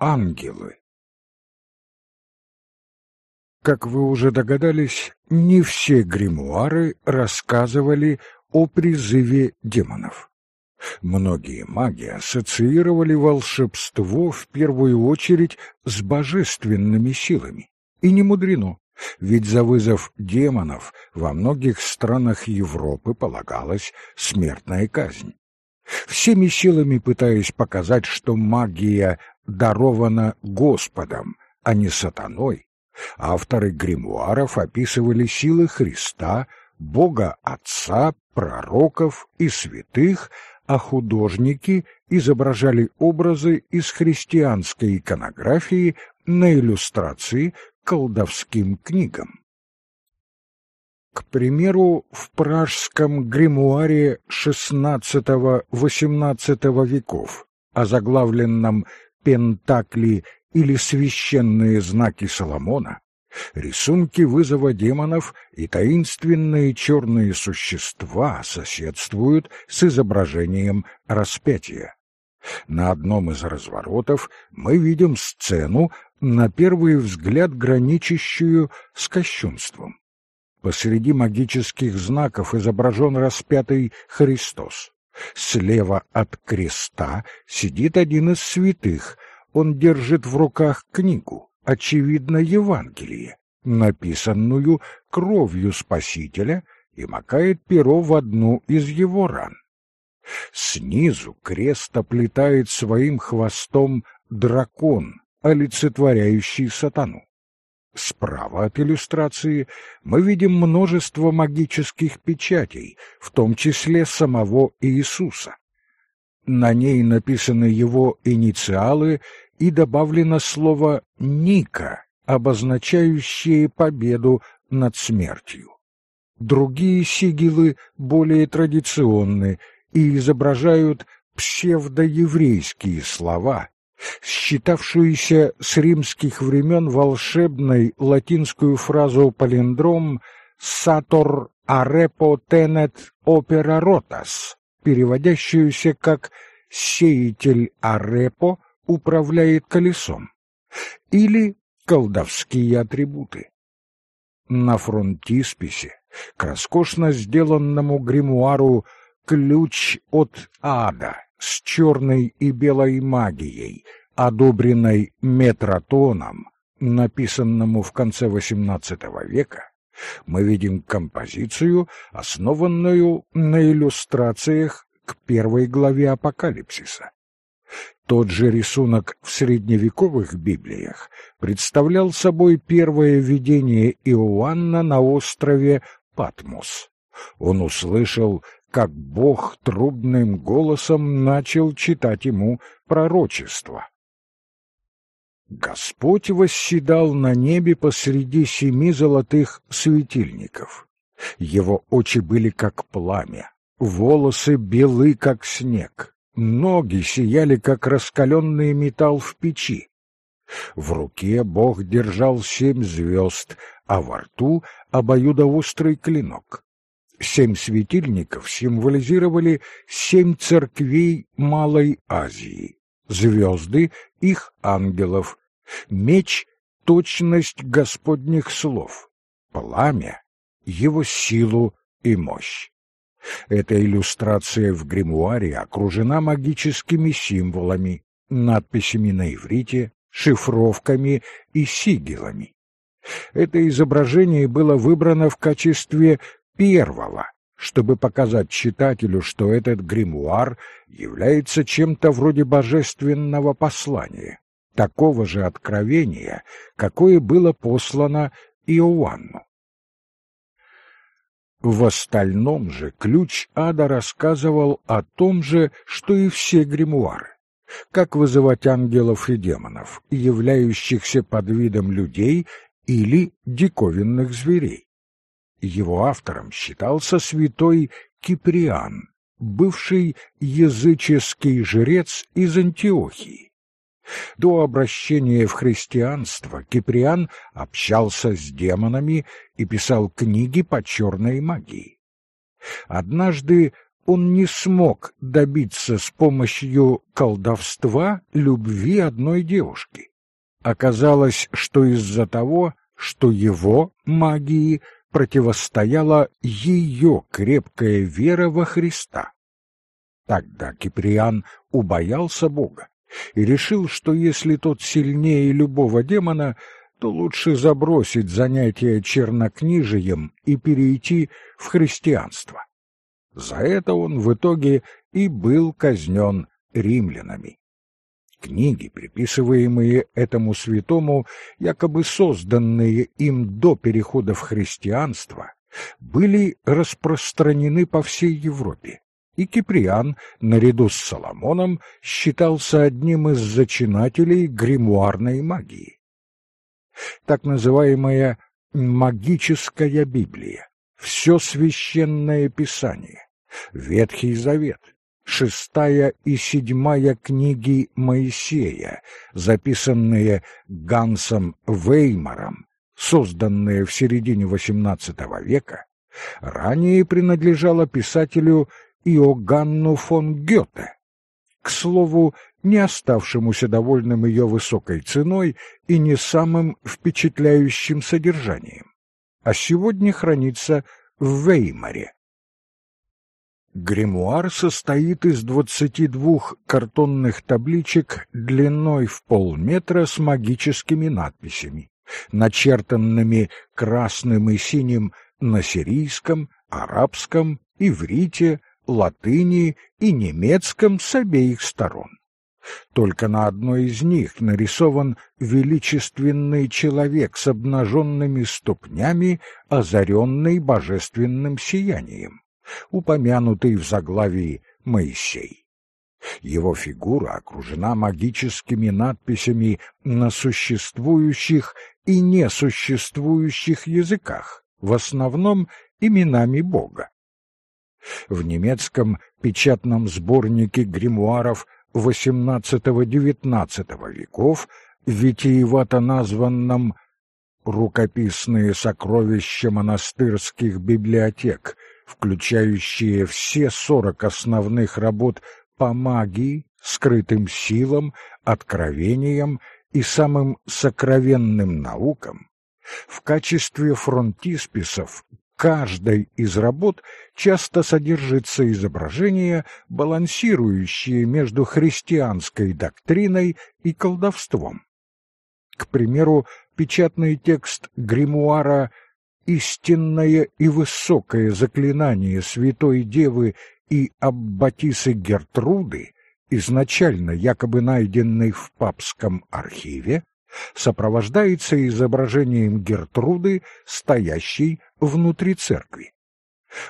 ангелы. Как вы уже догадались, не все гримуары рассказывали о призыве демонов. Многие маги ассоциировали волшебство в первую очередь с божественными силами. И не мудрено, ведь за вызов демонов во многих странах Европы полагалась смертная казнь. Всеми силами пытаясь показать, что магия дарована Господом, а не сатаной, авторы гримуаров описывали силы Христа, Бога Отца, пророков и святых, а художники изображали образы из христианской иконографии на иллюстрации колдовским книгам. К примеру, в пражском гримуаре XVI-XVIII веков, озаглавленном «Пентакли» или «Священные знаки Соломона», рисунки вызова демонов и таинственные черные существа соседствуют с изображением распятия. На одном из разворотов мы видим сцену, на первый взгляд граничащую с кощунством. Посреди магических знаков изображен распятый Христос. Слева от креста сидит один из святых. Он держит в руках книгу, очевидно, Евангелие, написанную кровью Спасителя, и макает перо в одну из его ран. Снизу крест оплетает своим хвостом дракон, олицетворяющий сатану. Справа от иллюстрации мы видим множество магических печатей, в том числе самого Иисуса. На ней написаны его инициалы и добавлено слово «Ника», обозначающее победу над смертью. Другие сигилы более традиционны и изображают псевдоеврейские слова, считавшуюся с римских времен волшебной латинскую фразу палиндром «сатор арепо тенет опера ротас», переводящуюся как «сеятель арепо управляет колесом» или «колдовские атрибуты». На фронтисписе к роскошно сделанному гримуару «Ключ от ада» с черной и белой магией, одобренной метротоном, написанному в конце XVIII века, мы видим композицию, основанную на иллюстрациях к первой главе Апокалипсиса. Тот же рисунок в средневековых Библиях представлял собой первое видение Иоанна на острове Патмос. Он услышал как Бог трубным голосом начал читать ему пророчество. Господь восседал на небе посреди семи золотых светильников. Его очи были как пламя, волосы белы, как снег, ноги сияли, как раскаленный металл в печи. В руке Бог держал семь звезд, а во рту — обоюдоострый клинок. Семь светильников символизировали семь церквей Малой Азии, звезды — их ангелов, меч — точность Господних слов, пламя — его силу и мощь. Эта иллюстрация в гримуаре окружена магическими символами, надписями на иврите, шифровками и сигилами. Это изображение было выбрано в качестве первого, чтобы показать читателю, что этот гримуар является чем-то вроде божественного послания, такого же откровения, какое было послано Иоанну. В остальном же ключ ада рассказывал о том же, что и все гримуары. Как вызывать ангелов и демонов, являющихся под видом людей или диковинных зверей. Его автором считался святой Киприан, бывший языческий жрец из Антиохии. До обращения в христианство Киприан общался с демонами и писал книги по черной магии. Однажды он не смог добиться с помощью колдовства любви одной девушки. Оказалось, что из-за того, что его магии противостояла ее крепкая вера во Христа. Тогда Киприан убоялся Бога и решил, что если тот сильнее любого демона, то лучше забросить занятие чернокнижием и перейти в христианство. За это он в итоге и был казнен римлянами. Книги, приписываемые этому святому, якобы созданные им до перехода в христианство, были распространены по всей Европе, и Киприан, наряду с Соломоном, считался одним из зачинателей гримуарной магии. Так называемая «магическая Библия», все священное писание, Ветхий Завет, шестая и седьмая книги Моисея, записанные Гансом Веймаром, созданные в середине XVIII века, ранее принадлежала писателю Иоганну фон Гёте, к слову, не оставшемуся довольным ее высокой ценой и не самым впечатляющим содержанием, а сегодня хранится в Веймаре. Гримуар состоит из двадцати двух картонных табличек длиной в полметра с магическими надписями, начертанными красным и синим на сирийском, арабском, иврите, латыни и немецком с обеих сторон. Только на одной из них нарисован величественный человек с обнаженными ступнями, озаренный божественным сиянием упомянутый в заглавии Моисей. Его фигура окружена магическими надписями на существующих и несуществующих языках, в основном именами Бога. В немецком печатном сборнике гримуаров XVIII-XIX веков, витиевато названном «Рукописные сокровища монастырских библиотек», включающие все сорок основных работ по магии, скрытым силам, откровениям и самым сокровенным наукам, в качестве фронтисписов каждой из работ часто содержится изображение, балансирующее между христианской доктриной и колдовством. К примеру, печатный текст гримуара истинное и высокое заклинание святой девы и аббатисы Гертруды, изначально якобы найденный в папском архиве, сопровождается изображением Гертруды, стоящей внутри церкви.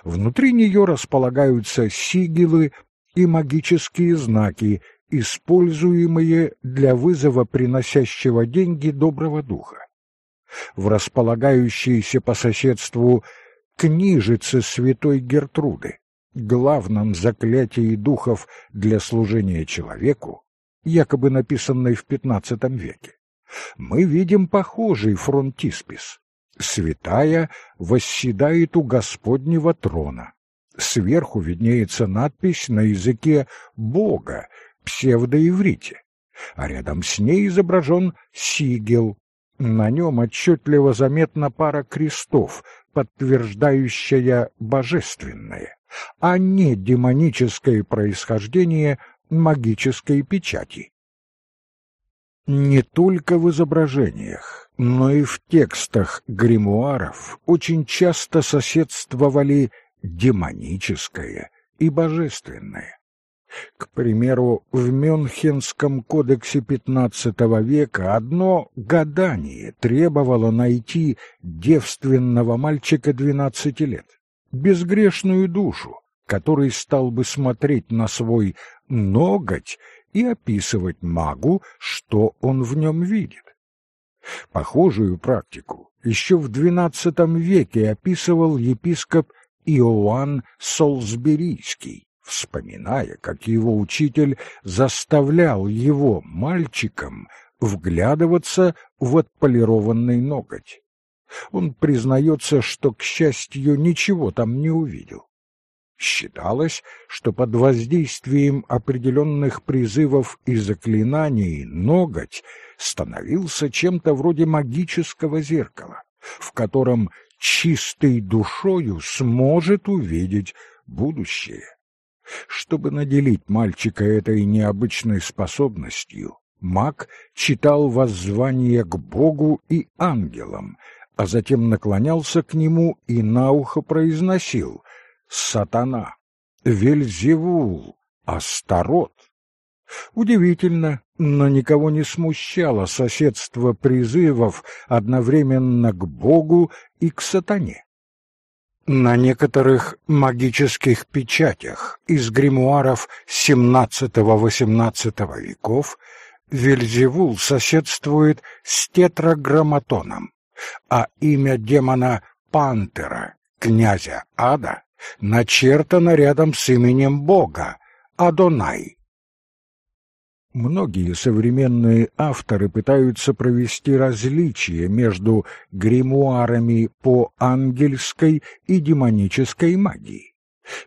Внутри нее располагаются сигилы и магические знаки, используемые для вызова приносящего деньги доброго духа в располагающейся по соседству книжице святой Гертруды, главном заклятии духов для служения человеку, якобы написанной в XV веке, мы видим похожий фронтиспис. Святая восседает у Господнего трона. Сверху виднеется надпись на языке Бога, псевдоиврите, а рядом с ней изображен сигел, на нем отчетливо заметна пара крестов, подтверждающая божественное, а не демоническое происхождение магической печати. Не только в изображениях, но и в текстах гримуаров очень часто соседствовали демоническое и божественное. К примеру, в Мюнхенском кодексе XV века одно гадание требовало найти девственного мальчика двенадцати лет, безгрешную душу, который стал бы смотреть на свой ноготь и описывать магу, что он в нем видит. Похожую практику еще в XII веке описывал епископ Иоанн Солсберийский вспоминая, как его учитель заставлял его, мальчиком, вглядываться в отполированный ноготь. Он признается, что, к счастью, ничего там не увидел. Считалось, что под воздействием определенных призывов и заклинаний ноготь становился чем-то вроде магического зеркала, в котором чистой душою сможет увидеть будущее. Чтобы наделить мальчика этой необычной способностью, маг читал воззвание к Богу и ангелам, а затем наклонялся к нему и на ухо произносил «Сатана! Вельзевул! Астарот!» Удивительно, но никого не смущало соседство призывов одновременно к Богу и к сатане. На некоторых магических печатях из гримуаров XVII-XVIII веков Вельзевул соседствует с тетраграмматоном, а имя демона Пантера, князя Ада, начертано рядом с именем Бога, Адонай. Многие современные авторы пытаются провести различие между гримуарами по ангельской и демонической магии,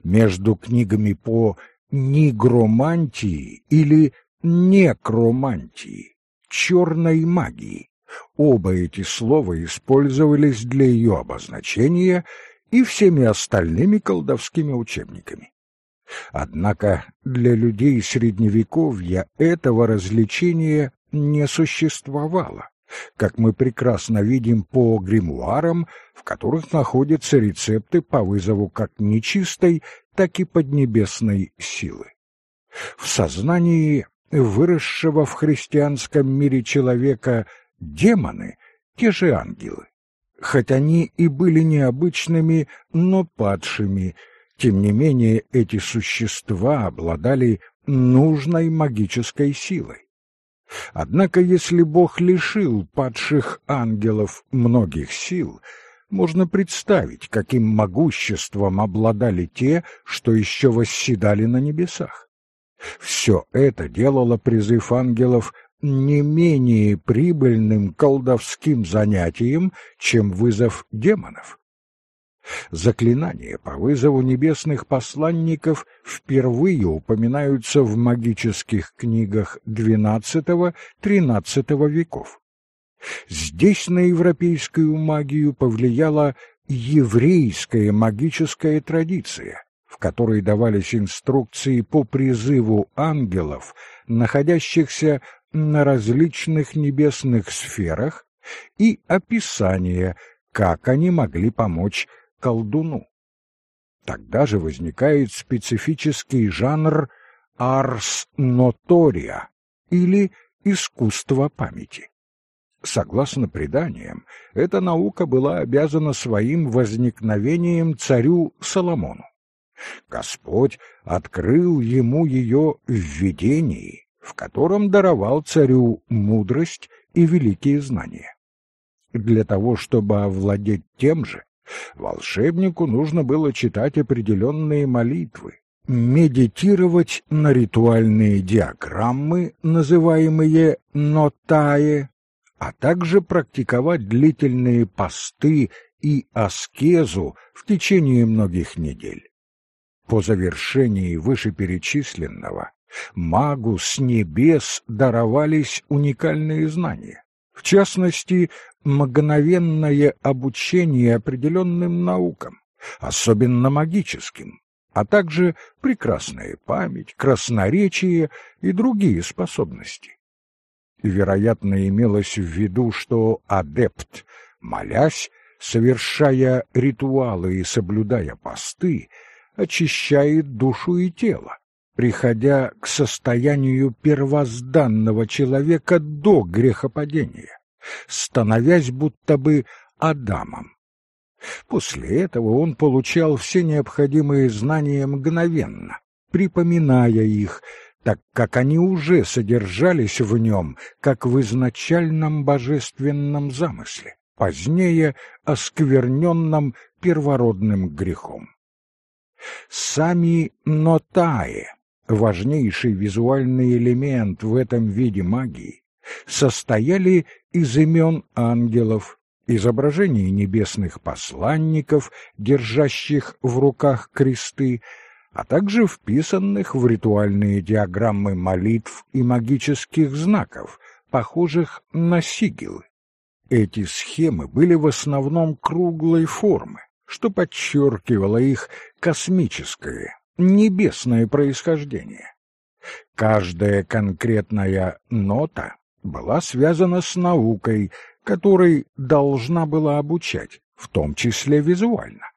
между книгами по нигромантии или некромантии, черной магии. Оба эти слова использовались для ее обозначения и всеми остальными колдовскими учебниками. Однако для людей Средневековья этого развлечения не существовало, как мы прекрасно видим по гримуарам, в которых находятся рецепты по вызову как нечистой, так и поднебесной силы. В сознании выросшего в христианском мире человека демоны — те же ангелы. Хоть они и были необычными, но падшими — тем не менее, эти существа обладали нужной магической силой. Однако, если Бог лишил падших ангелов многих сил, можно представить, каким могуществом обладали те, что еще восседали на небесах. Все это делало призыв ангелов не менее прибыльным колдовским занятием, чем вызов демонов. Заклинания по вызову небесных посланников впервые упоминаются в магических книгах XII-XIII веков. Здесь на европейскую магию повлияла еврейская магическая традиция, в которой давались инструкции по призыву ангелов, находящихся на различных небесных сферах, и описание, как они могли помочь колдуну. Тогда же возникает специфический жанр арс нотория или искусство памяти. Согласно преданиям, эта наука была обязана своим возникновением царю Соломону. Господь открыл ему ее в видении, в котором даровал царю мудрость и великие знания. Для того, чтобы овладеть тем же, Волшебнику нужно было читать определенные молитвы, медитировать на ритуальные диаграммы, называемые нотае, а также практиковать длительные посты и аскезу в течение многих недель. По завершении вышеперечисленного магу с небес даровались уникальные знания, в частности, мгновенное обучение определенным наукам, особенно магическим, а также прекрасная память, красноречие и другие способности. Вероятно, имелось в виду, что адепт, молясь, совершая ритуалы и соблюдая посты, очищает душу и тело, приходя к состоянию первозданного человека до грехопадения становясь будто бы Адамом. После этого он получал все необходимые знания мгновенно, припоминая их, так как они уже содержались в нем, как в изначальном божественном замысле, позднее оскверненном первородным грехом. Сами нотае, важнейший визуальный элемент в этом виде магии, состояли из имен ангелов, изображений небесных посланников, держащих в руках кресты, а также вписанных в ритуальные диаграммы молитв и магических знаков, похожих на сигилы. Эти схемы были в основном круглой формы, что подчеркивало их космическое, небесное происхождение. Каждая конкретная нота была связана с наукой, которой должна была обучать, в том числе визуально.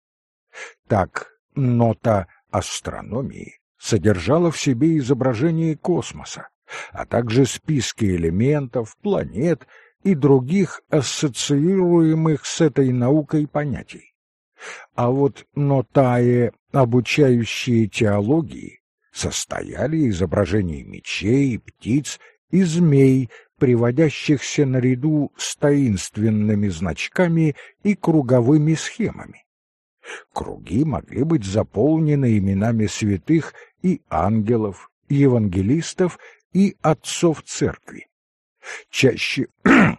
Так, нота астрономии содержала в себе изображение космоса, а также списки элементов, планет и других ассоциируемых с этой наукой понятий. А вот нотае, обучающие теологии, состояли из изображений мечей, птиц и змей, приводящихся наряду с таинственными значками и круговыми схемами. Круги могли быть заполнены именами святых и ангелов, евангелистов и отцов церкви. Чаще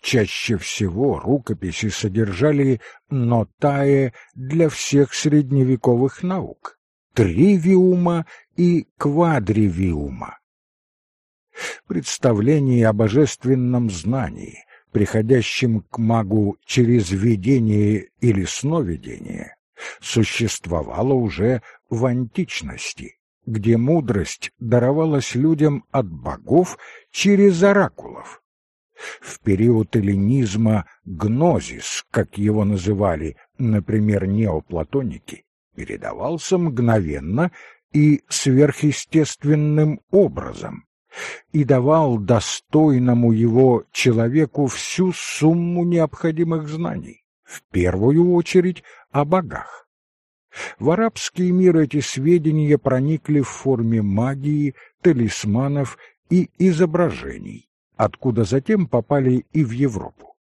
Чаще всего рукописи содержали нотае для всех средневековых наук, тривиума и квадривиума. Представление о божественном знании, приходящем к магу через видение или сновидение, существовало уже в античности, где мудрость даровалась людям от богов через оракулов. В период эллинизма гнозис, как его называли, например, неоплатоники, передавался мгновенно и сверхъестественным образом и давал достойному его человеку всю сумму необходимых знаний, в первую очередь о богах. В арабский мир эти сведения проникли в форме магии, талисманов и изображений, откуда затем попали и в Европу.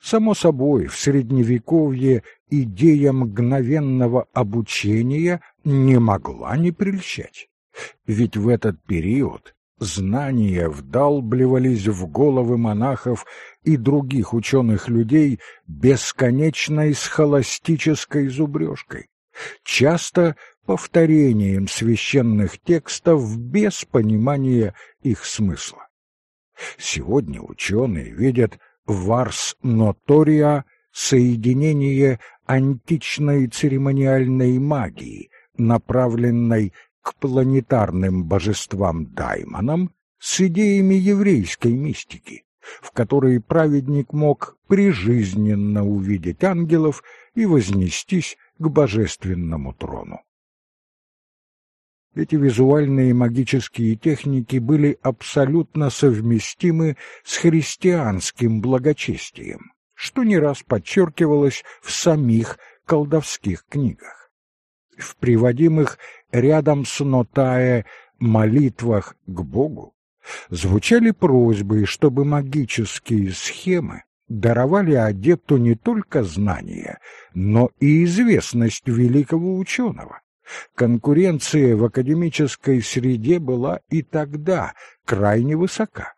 Само собой, в Средневековье идея мгновенного обучения не могла не прельщать. Ведь в этот период знания вдалбливались в головы монахов и других ученых людей бесконечной схоластической зубрежкой, часто повторением священных текстов без понимания их смысла. Сегодня ученые видят в Арс Нотория соединение античной церемониальной магии, направленной к планетарным божествам-даймонам, с идеями еврейской мистики, в которой праведник мог прижизненно увидеть ангелов и вознестись к божественному трону. Эти визуальные магические техники были абсолютно совместимы с христианским благочестием, что не раз подчеркивалось в самих колдовских книгах. В приводимых рядом с Нотае молитвах к Богу звучали просьбы, чтобы магические схемы даровали адепту не только знания, но и известность великого ученого Конкуренция в академической среде была и тогда крайне высока.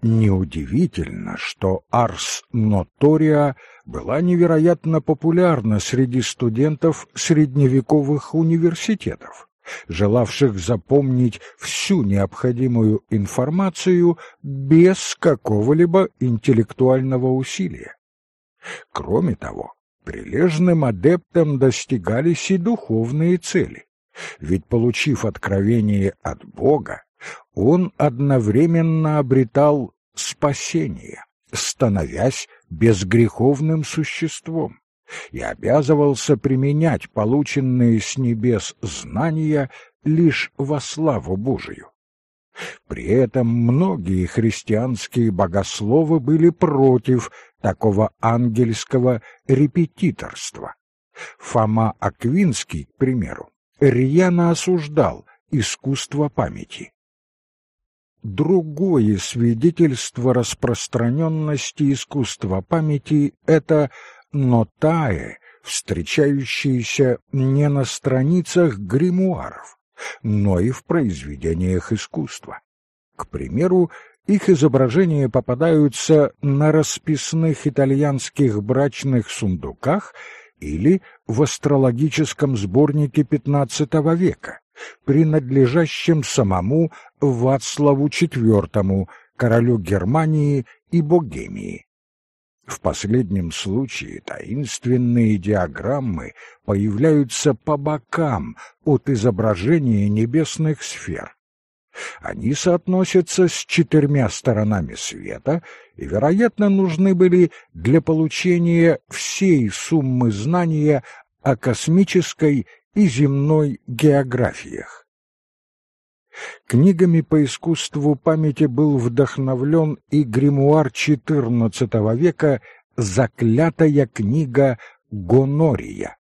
Неудивительно, что Арс Нотория была невероятно популярна среди студентов средневековых университетов, желавших запомнить всю необходимую информацию без какого-либо интеллектуального усилия. Кроме того, прилежным адептам достигались и духовные цели. Ведь, получив откровение от Бога, он одновременно обретал спасение, становясь безгреховным существом, и обязывался применять полученные с небес знания лишь во славу Божию. При этом многие христианские богословы были против такого ангельского репетиторства. Фома Аквинский, к примеру, рьяно осуждал искусство памяти. Другое свидетельство распространенности искусства памяти — это нотае, встречающиеся не на страницах гримуаров, но и в произведениях искусства. К примеру, их изображения попадаются на расписных итальянских брачных сундуках или в астрологическом сборнике XV века, принадлежащем самому Вацлаву IV, королю Германии и Богемии. В последнем случае таинственные диаграммы появляются по бокам от изображения небесных сфер. Они соотносятся с четырьмя сторонами света и, вероятно, нужны были для получения всей суммы знания о космической и земной географиях. Книгами по искусству памяти был вдохновлен и гримуар XIV века «Заклятая книга Гонория».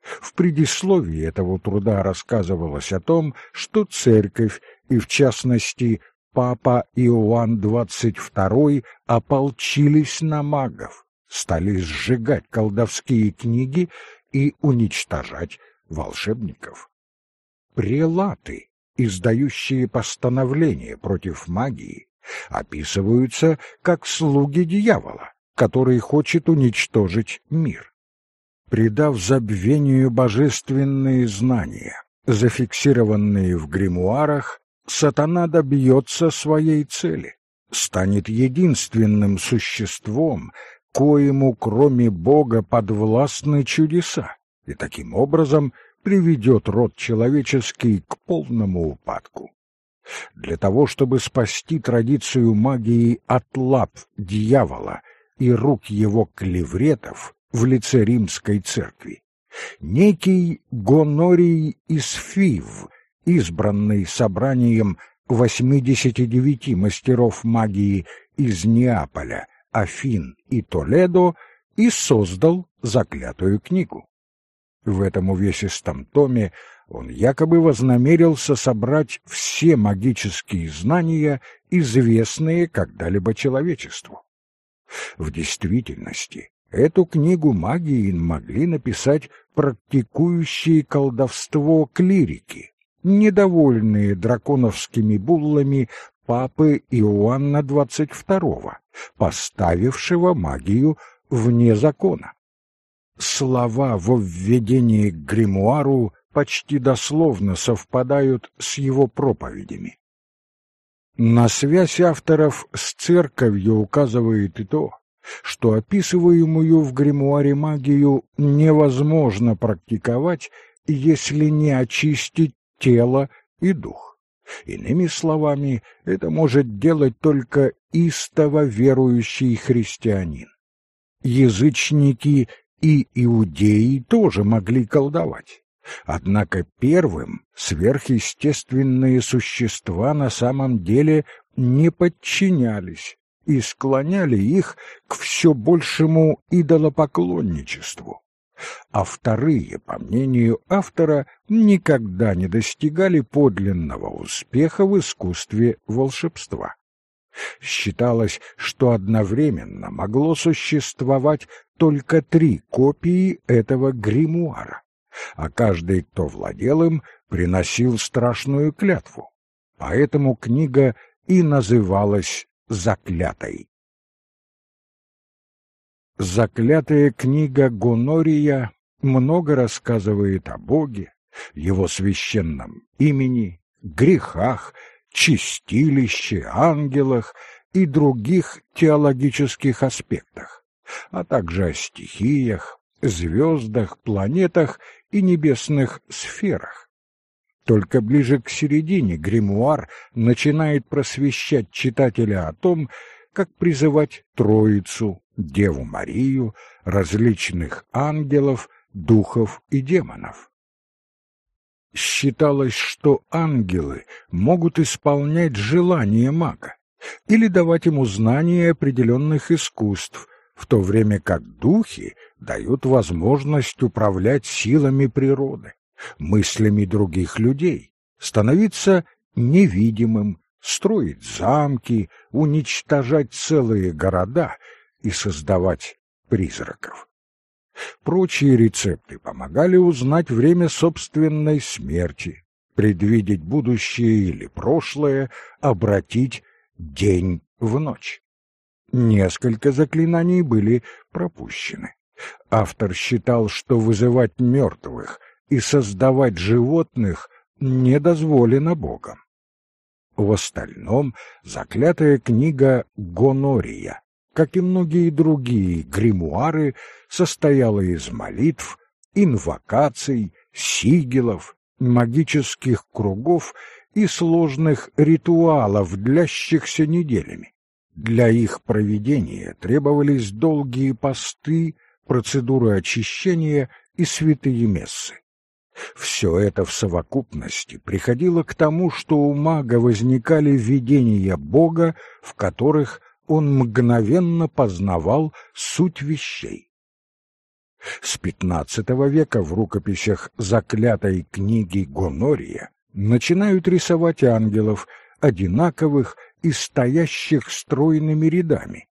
В предисловии этого труда рассказывалось о том, что церковь, и в частности папа Иоанн XXII, ополчились на магов, стали сжигать колдовские книги и уничтожать волшебников. Прелаты издающие постановления против магии, описываются как слуги дьявола, который хочет уничтожить мир. Придав забвению божественные знания, зафиксированные в гримуарах, сатана добьется своей цели, станет единственным существом, коему, кроме Бога, подвластны чудеса, и таким образом приведет род человеческий к полному упадку. Для того, чтобы спасти традицию магии от лап дьявола и рук его клевретов в лице римской церкви, некий Гонорий из Фив, избранный собранием 89 мастеров магии из Неаполя, Афин и Толедо, и создал заклятую книгу. В этом увесистом томе он якобы вознамерился собрать все магические знания, известные когда-либо человечеству. В действительности, эту книгу магии могли написать практикующие колдовство клирики, недовольные драконовскими буллами папы Иоанна XXII, поставившего магию вне закона слова во введении к гримуару почти дословно совпадают с его проповедями. На связь авторов с церковью указывает и то, что описываемую в гримуаре магию невозможно практиковать, если не очистить тело и дух. Иными словами, это может делать только истово верующий христианин. Язычники и иудеи тоже могли колдовать. Однако первым сверхъестественные существа на самом деле не подчинялись и склоняли их к все большему идолопоклонничеству. А вторые, по мнению автора, никогда не достигали подлинного успеха в искусстве волшебства. Считалось, что одновременно могло существовать только три копии этого гримуара, а каждый, кто владел им, приносил страшную клятву. Поэтому книга и называлась «Заклятой». Заклятая книга Гонория много рассказывает о Боге, его священном имени, грехах чистилище, ангелах и других теологических аспектах, а также о стихиях, звездах, планетах и небесных сферах. Только ближе к середине гримуар начинает просвещать читателя о том, как призывать Троицу, Деву Марию, различных ангелов, духов и демонов. Считалось, что ангелы могут исполнять желания мага или давать ему знания определенных искусств, в то время как духи дают возможность управлять силами природы, мыслями других людей, становиться невидимым, строить замки, уничтожать целые города и создавать призраков. Прочие рецепты помогали узнать время собственной смерти, предвидеть будущее или прошлое, обратить день в ночь. Несколько заклинаний были пропущены. Автор считал, что вызывать мертвых и создавать животных не дозволено Богом. В остальном заклятая книга «Гонория», как и многие другие гримуары, состояла из молитв, инвокаций, сигилов, магических кругов и сложных ритуалов, длящихся неделями. Для их проведения требовались долгие посты, процедуры очищения и святые мессы. Все это в совокупности приходило к тому, что у мага возникали видения Бога, в которых он мгновенно познавал суть вещей. С XV века в рукописях заклятой книги Гонория начинают рисовать ангелов, одинаковых и стоящих стройными рядами,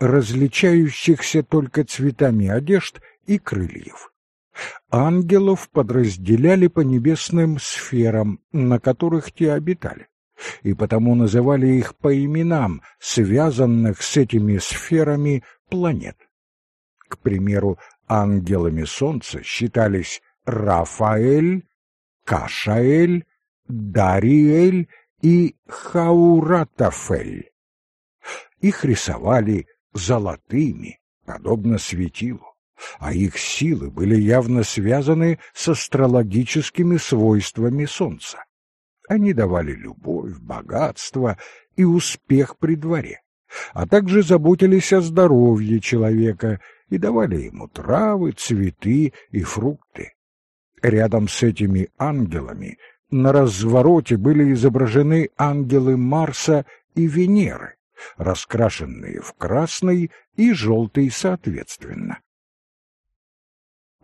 различающихся только цветами одежд и крыльев. Ангелов подразделяли по небесным сферам, на которых те обитали, и потому называли их по именам, связанных с этими сферами планет. К примеру, ангелами Солнца считались Рафаэль, Кашаэль, Дариэль и Хауратафель. Их рисовали золотыми, подобно светилу а их силы были явно связаны с астрологическими свойствами Солнца. Они давали любовь, богатство и успех при дворе, а также заботились о здоровье человека и давали ему травы, цветы и фрукты. Рядом с этими ангелами на развороте были изображены ангелы Марса и Венеры, раскрашенные в красный и желтый соответственно.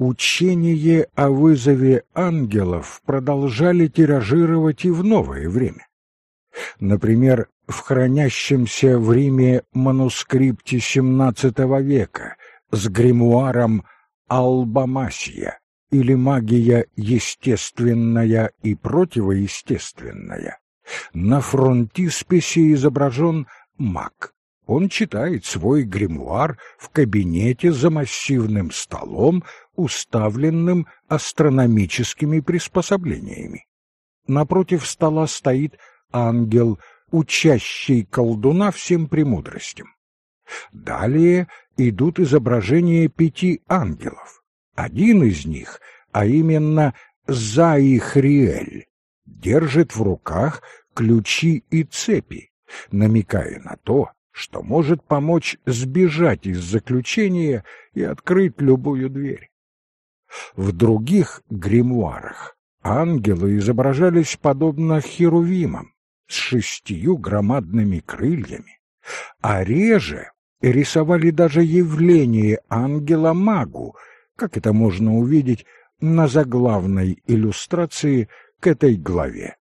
Учение о вызове ангелов продолжали тиражировать и в новое время. Например, в хранящемся в Риме манускрипте XVII века с гримуаром «Албамасия» или «Магия естественная и противоестественная», на фронтисписе изображен маг. Он читает свой гримуар в кабинете за массивным столом, уставленным астрономическими приспособлениями. Напротив стола стоит ангел, учащий колдуна всем премудростям. Далее идут изображения пяти ангелов. Один из них, а именно Заихриэль, держит в руках ключи и цепи, намекая на то, что может помочь сбежать из заключения и открыть любую дверь. В других гримуарах ангелы изображались подобно херувимам с шестью громадными крыльями, а реже рисовали даже явление ангела-магу, как это можно увидеть на заглавной иллюстрации к этой главе.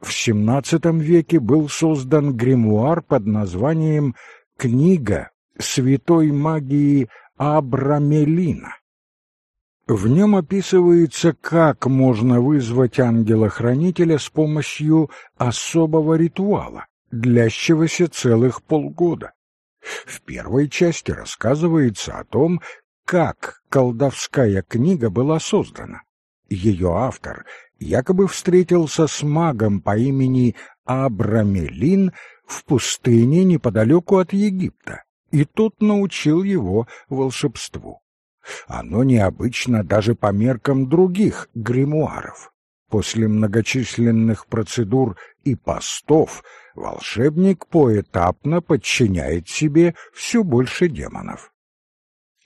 В XVII веке был создан гримуар под названием «Книга святой магии Абрамелина». В нем описывается, как можно вызвать ангела-хранителя с помощью особого ритуала, длящегося целых полгода. В первой части рассказывается о том, как колдовская книга была создана. Ее автор якобы встретился с магом по имени Абрамелин в пустыне неподалеку от Египта, и тот научил его волшебству. Оно необычно даже по меркам других гримуаров. После многочисленных процедур и постов волшебник поэтапно подчиняет себе все больше демонов.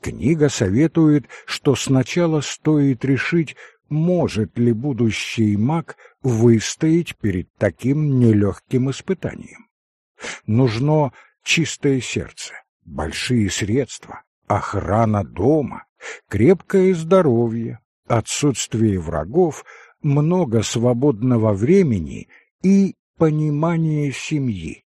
Книга советует, что сначала стоит решить, может ли будущий маг выстоять перед таким нелегким испытанием. Нужно чистое сердце, большие средства, охрана дома, крепкое здоровье, отсутствие врагов, много свободного времени и понимание семьи.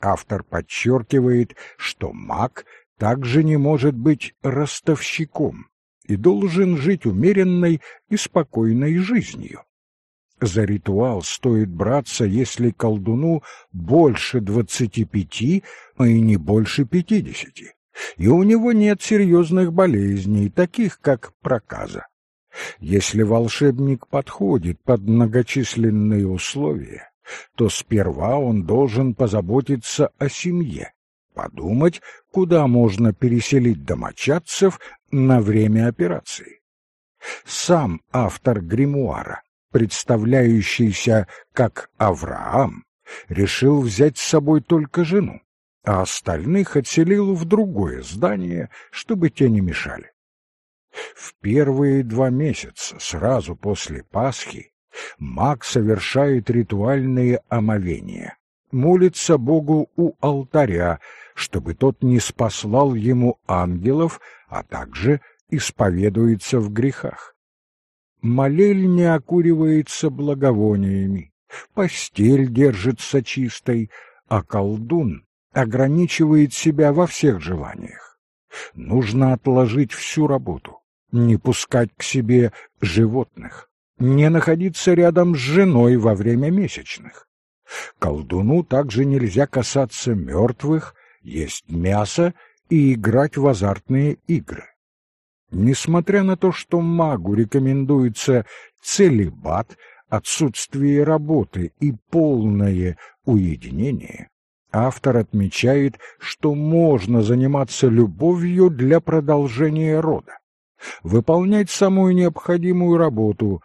Автор подчеркивает, что маг также не может быть ростовщиком, и должен жить умеренной и спокойной жизнью. За ритуал стоит браться, если колдуну больше двадцати пяти, а и не больше пятидесяти, и у него нет серьезных болезней, таких как проказа. Если волшебник подходит под многочисленные условия, то сперва он должен позаботиться о семье, подумать, куда можно переселить домочадцев на время операции. Сам автор гримуара, представляющийся как Авраам, решил взять с собой только жену, а остальных отселил в другое здание, чтобы те не мешали. В первые два месяца, сразу после Пасхи, маг совершает ритуальные омовения, молится Богу у алтаря, чтобы тот не спаслал ему ангелов, а также исповедуется в грехах. Молельня окуривается благовониями, постель держится чистой, а колдун ограничивает себя во всех желаниях. Нужно отложить всю работу, не пускать к себе животных, не находиться рядом с женой во время месячных. Колдуну также нельзя касаться мертвых, есть мясо и играть в азартные игры. Несмотря на то, что магу рекомендуется целебат, отсутствие работы и полное уединение, автор отмечает, что можно заниматься любовью для продолжения рода, выполнять самую необходимую работу,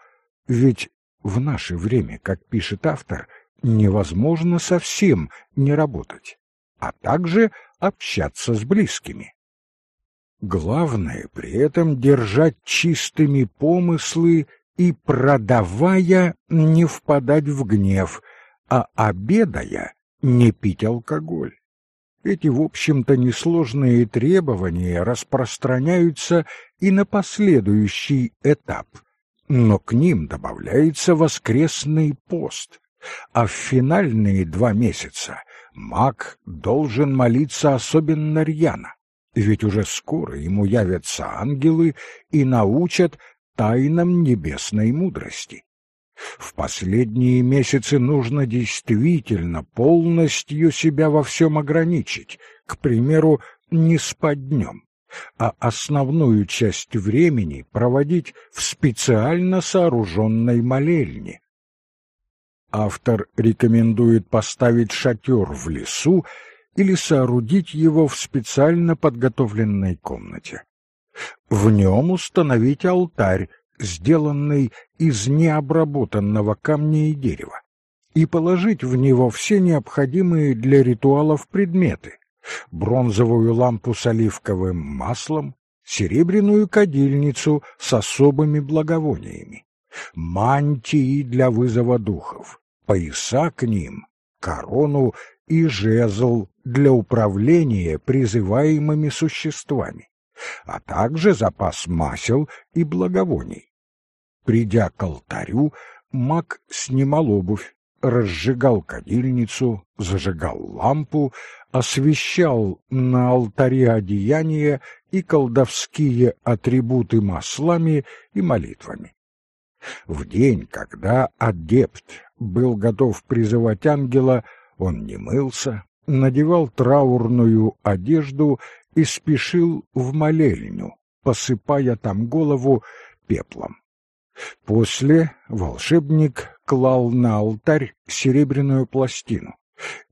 ведь в наше время, как пишет автор, невозможно совсем не работать, а также общаться с близкими. Главное при этом держать чистыми помыслы и, продавая, не впадать в гнев, а обедая, не пить алкоголь. Эти, в общем-то, несложные требования распространяются и на последующий этап, но к ним добавляется воскресный пост, а в финальные два месяца маг должен молиться особенно рьяно, ведь уже скоро ему явятся ангелы и научат тайнам небесной мудрости. В последние месяцы нужно действительно полностью себя во всем ограничить, к примеру, не спать днем, а основную часть времени проводить в специально сооруженной молельне. Автор рекомендует поставить шатер в лесу или соорудить его в специально подготовленной комнате. В нем установить алтарь, сделанный из необработанного камня и дерева, и положить в него все необходимые для ритуалов предметы — бронзовую лампу с оливковым маслом, серебряную кадильницу с особыми благовониями, мантии для вызова духов, пояса к ним, корону и жезл для управления призываемыми существами, а также запас масел и благовоний. Придя к алтарю, маг снимал обувь, разжигал кадильницу, зажигал лампу, освещал на алтаре одеяния и колдовские атрибуты маслами и молитвами. В день, когда адепт был готов призывать ангела, он не мылся, надевал траурную одежду и спешил в молельню, посыпая там голову пеплом. После волшебник клал на алтарь серебряную пластину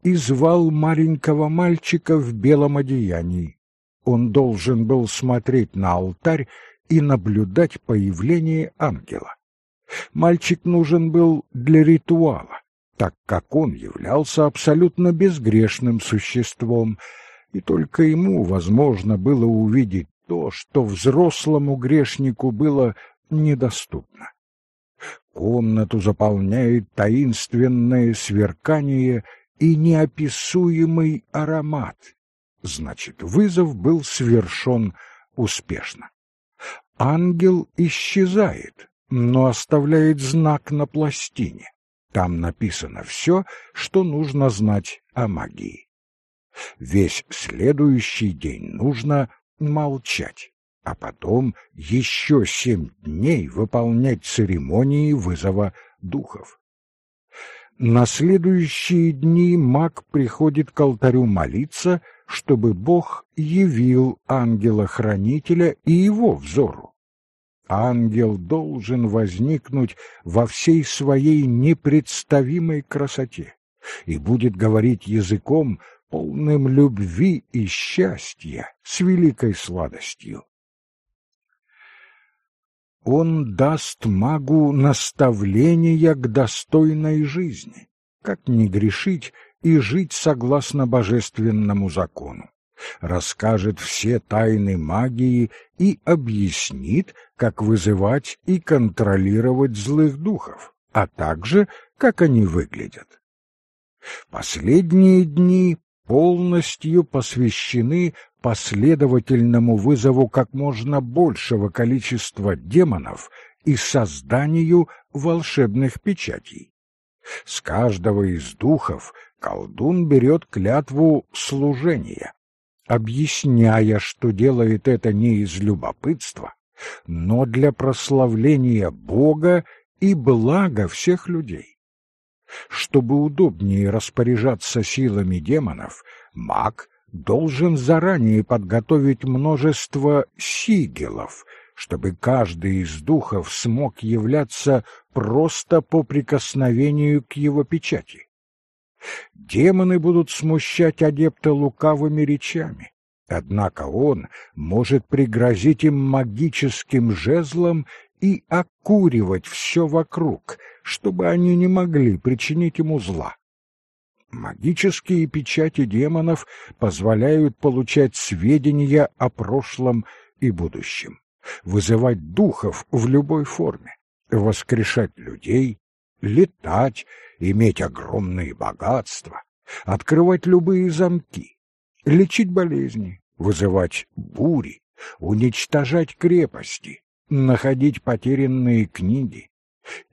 и звал маленького мальчика в белом одеянии. Он должен был смотреть на алтарь и наблюдать появление ангела. Мальчик нужен был для ритуала, так как он являлся абсолютно безгрешным существом, и только ему возможно было увидеть то, что взрослому грешнику было недоступно. Комнату заполняет таинственное сверкание и неописуемый аромат. Значит, вызов был совершен успешно. Ангел исчезает, но оставляет знак на пластине. Там написано все, что нужно знать о магии. Весь следующий день нужно молчать а потом еще семь дней выполнять церемонии вызова духов. на следующие дни маг приходит к алтарю молиться, чтобы Бог явил ангела-хранителя и его взору. Ангел должен возникнуть во всей своей непредставимой красоте и будет говорить языком, полным любви и счастья, с великой сладостью. Он даст магу наставления к достойной жизни, как не грешить и жить согласно божественному закону расскажет все тайны магии и объяснит, как вызывать и контролировать злых духов, а также, как они выглядят. Последние дни полностью посвящены последовательному вызову как можно большего количества демонов и созданию волшебных печатей. С каждого из духов колдун берет клятву служения, объясняя, что делает это не из любопытства, но для прославления Бога и блага всех людей. Чтобы удобнее распоряжаться силами демонов, маг должен заранее подготовить множество сигелов, чтобы каждый из духов смог являться просто по прикосновению к его печати. Демоны будут смущать адепта лукавыми речами, однако он может пригрозить им магическим жезлом и окуривать все вокруг, чтобы они не могли причинить ему зла. Магические печати демонов позволяют получать сведения о прошлом и будущем, вызывать духов в любой форме, воскрешать людей, летать, иметь огромные богатства, открывать любые замки, лечить болезни, вызывать бури, уничтожать крепости, находить потерянные книги,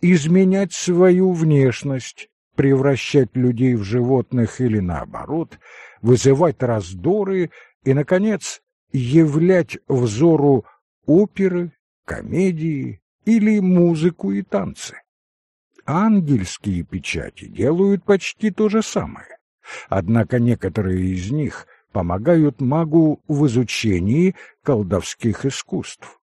изменять свою внешность, превращать людей в животных или наоборот, вызывать раздоры и, наконец, являть взору оперы, комедии или музыку и танцы. Ангельские печати делают почти то же самое. Однако некоторые из них помогают магу в изучении колдовских искусств.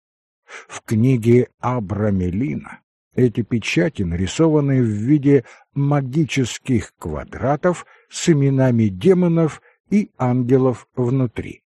В книге Абрамелина эти печати нарисованы в виде магических квадратов с именами демонов и ангелов внутри.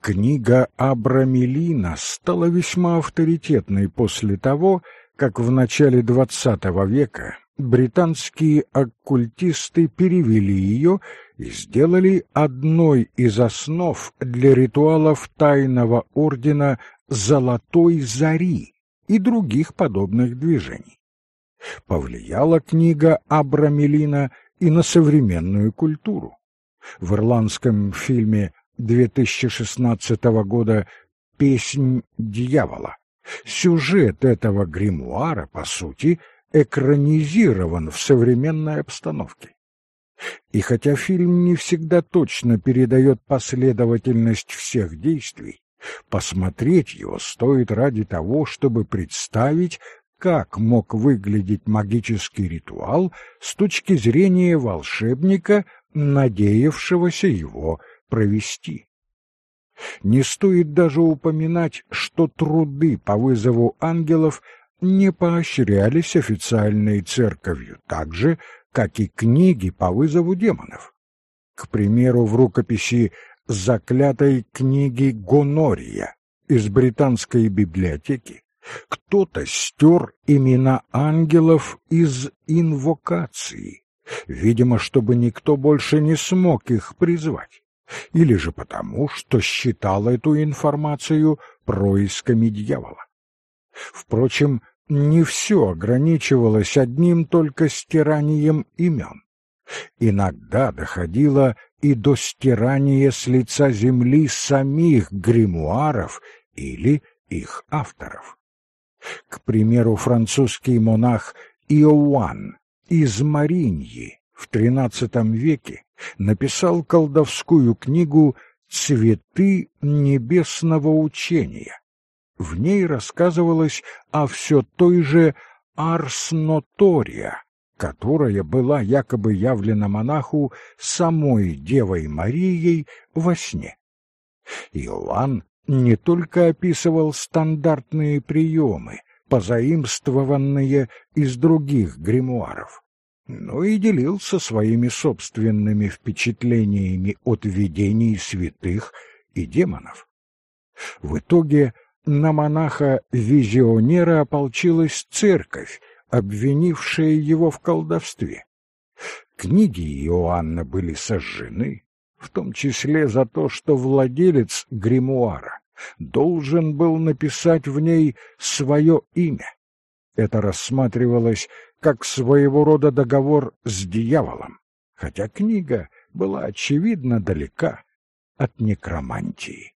Книга Абрамелина стала весьма авторитетной после того, как в начале XX века британские оккультисты перевели ее и сделали одной из основ для ритуалов тайного ордена «Золотой зари» и других подобных движений. Повлияла книга Абрамелина и на современную культуру. В ирландском фильме 2016 года «Песнь дьявола» Сюжет этого гримуара, по сути, экранизирован в современной обстановке. И хотя фильм не всегда точно передает последовательность всех действий, посмотреть его стоит ради того, чтобы представить, как мог выглядеть магический ритуал с точки зрения волшебника, надеявшегося его провести. Не стоит даже упоминать, что труды по вызову ангелов не поощрялись официальной церковью так же, как и книги по вызову демонов. К примеру, в рукописи заклятой книги Гонория из британской библиотеки кто-то стер имена ангелов из инвокации, видимо, чтобы никто больше не смог их призвать или же потому, что считал эту информацию происками дьявола. Впрочем, не все ограничивалось одним только стиранием имен. Иногда доходило и до стирания с лица земли самих гримуаров или их авторов. К примеру, французский монах Иоанн из Мариньи в XIII веке написал колдовскую книгу «Цветы небесного учения». В ней рассказывалось о все той же Арс Нотория, которая была якобы явлена монаху самой Девой Марией во сне. Иоанн не только описывал стандартные приемы, позаимствованные из других гримуаров, но и делился своими собственными впечатлениями от видений святых и демонов. В итоге на монаха-визионера ополчилась церковь, обвинившая его в колдовстве. Книги Иоанна были сожжены, в том числе за то, что владелец гримуара должен был написать в ней свое имя. Это рассматривалось как своего рода договор с дьяволом, хотя книга была очевидно далека от некромантии.